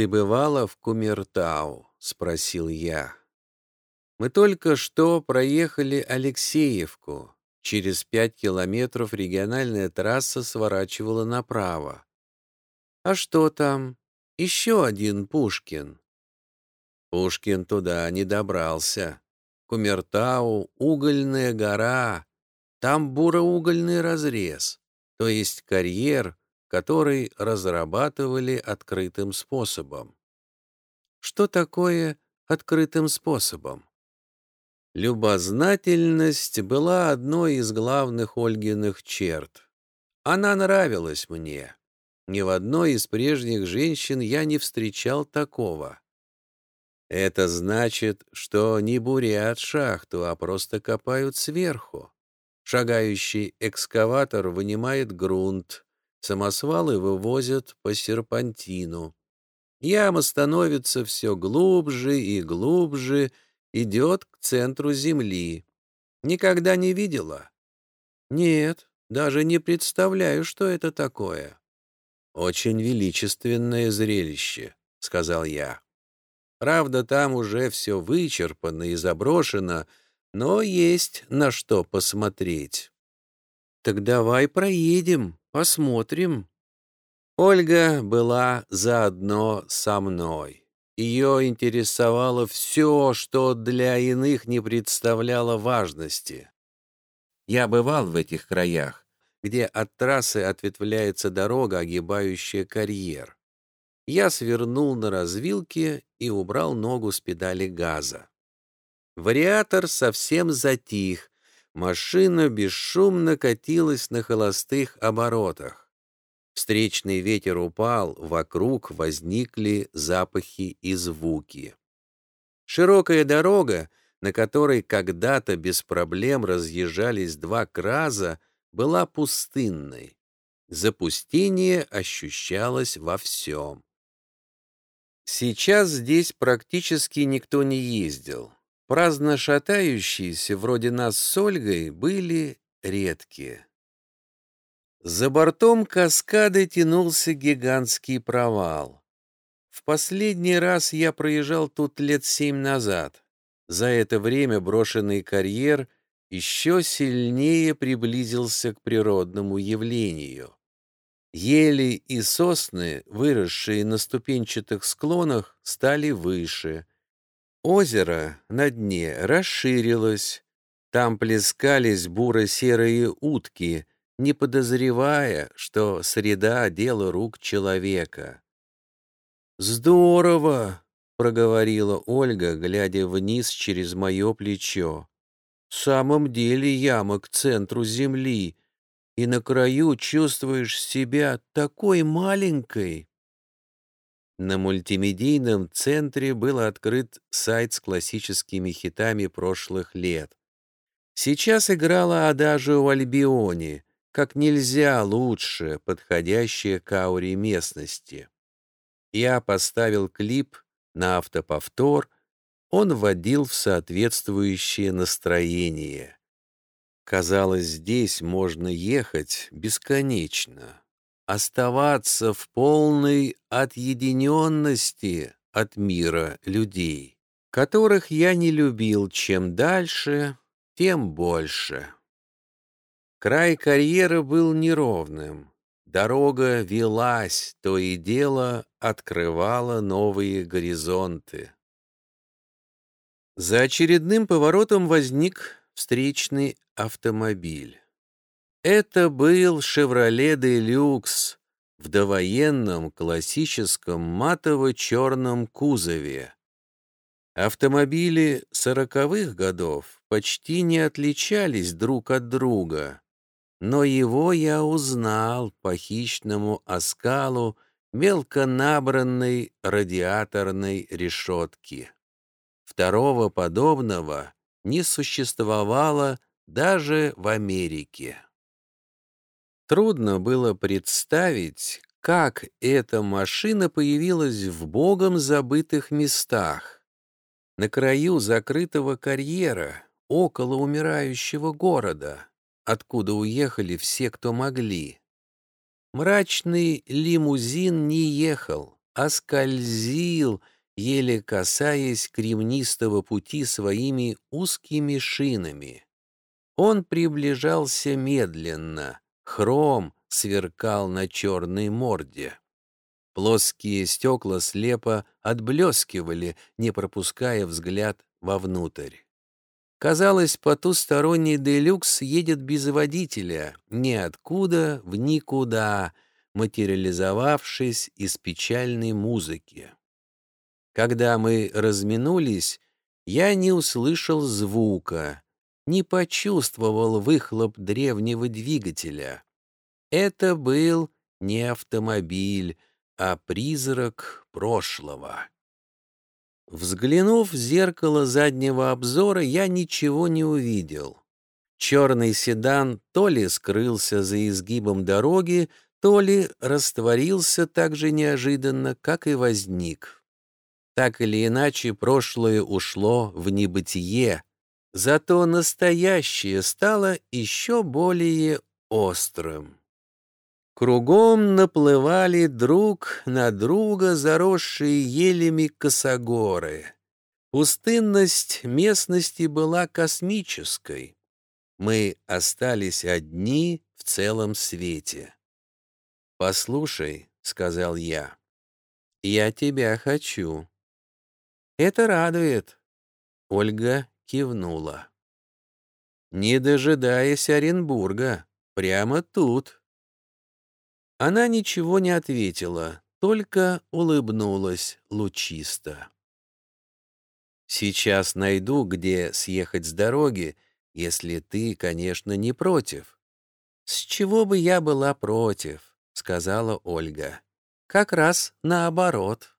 «Ты бывала в Кумертау?» — спросил я. «Мы только что проехали Алексеевку. Через пять километров региональная трасса сворачивала направо. А что там? Еще один Пушкин». Пушкин туда не добрался. Кумертау — угольная гора. Там буроугольный разрез, то есть карьер, который разрабатывали открытым способом. Что такое открытым способом? Любознательность была одной из главных Ольгиных черт. Она нравилась мне. Ни в одной из прежних женщин я не встречал такого. Это значит, что не бурят шахту, а просто копают сверху. Шагающий экскаватор вынимает грунт, Самосвалы вывозят по серпантину. Яма становится все глубже и глубже, идет к центру земли. Никогда не видела? Нет, даже не представляю, что это такое. Очень величественное зрелище, сказал я. Правда, там уже все вычерпано и заброшено, но есть на что посмотреть. Так давай проедем, Посмотрим. Ольга была заодно со мной. Ее интересовало все, что для иных не представляло важности. Я бывал в этих краях, где от трассы ответвляется дорога, огибающая карьер. Я свернул на развилке и убрал ногу с педали газа. Вариатор совсем затих, машина бесшумно катилась на холостых оборотах. Встречный ветер упал, вокруг возникли запахи и звуки. Широкая дорога, на которой когда-то без проблем разъезжались два краза, была пустынной. Запустение ощущалось во всем. Сейчас здесь практически никто не ездил. Праздно шатающиеся, вроде нас с Ольгой, были редкие. За бортом каскады тянулся гигантский провал. В последний раз я проезжал тут лет семь назад. За это время брошенный карьер еще сильнее приблизился к природному явлению. Ели и сосны, выросшие на ступенчатых склонах, стали выше, Озеро на дне расширилось. Там плескались буро-серые утки, не подозревая, что среда — дело рук человека. «Здорово!» — проговорила Ольга, глядя вниз через мое плечо. «В самом деле яма к центру земли, и на краю чувствуешь себя такой маленькой». На мультимедийном центре был открыт сайт с классическими хитами прошлых лет. Сейчас играла «Адажио Альбионе», как нельзя лучше подходящая к ауре местности. Я поставил клип на автоповтор, он вводил в соответствующее настроение. Казалось, здесь можно ехать бесконечно оставаться в полной отъединенности от мира людей, которых я не любил чем дальше, тем больше. Край карьера был неровным. Дорога велась, то и дело открывала новые горизонты. За очередным поворотом возник встречный автомобиль. Это был «Шевроле де Люкс» в довоенном классическом матово-черном кузове. Автомобили сороковых годов почти не отличались друг от друга, но его я узнал по хищному оскалу мелко набранной радиаторной решетки. Второго подобного не существовало даже в Америке. Трудно было представить, как эта машина появилась в богом забытых местах. На краю закрытого карьера, около умирающего города, откуда уехали все, кто могли. Мрачный лимузин не ехал, а скользил, еле касаясь кремнистого пути своими узкими шинами. Он приближался медленно, хром сверкал на черной морде. Плоские стекла слепо отблескивали, не пропуская взгляд вовнутрь. Казалось, потусторонний делюкс едет без водителя, ниоткуда в никуда, материализовавшись из печальной музыки. Когда мы разминулись, я не услышал звука, не почувствовал выхлоп древнего двигателя. Это был не автомобиль, а призрак прошлого. Взглянув в зеркало заднего обзора, я ничего не увидел. Черный седан то ли скрылся за изгибом дороги, то ли растворился так же неожиданно, как и возник. Так или иначе, прошлое ушло в небытие, зато настоящее стало еще более острым. Кругом наплывали друг на друга заросшие елями косогоры. Пустынность местности была космической. Мы остались одни в целом свете. «Послушай», — сказал я, — «я тебя хочу». «Это радует», — Ольга кивнула. «Не дожидаясь Оренбурга, прямо тут». Она ничего не ответила, только улыбнулась лучисто. «Сейчас найду, где съехать с дороги, если ты, конечно, не против». «С чего бы я была против?» — сказала Ольга. «Как раз наоборот».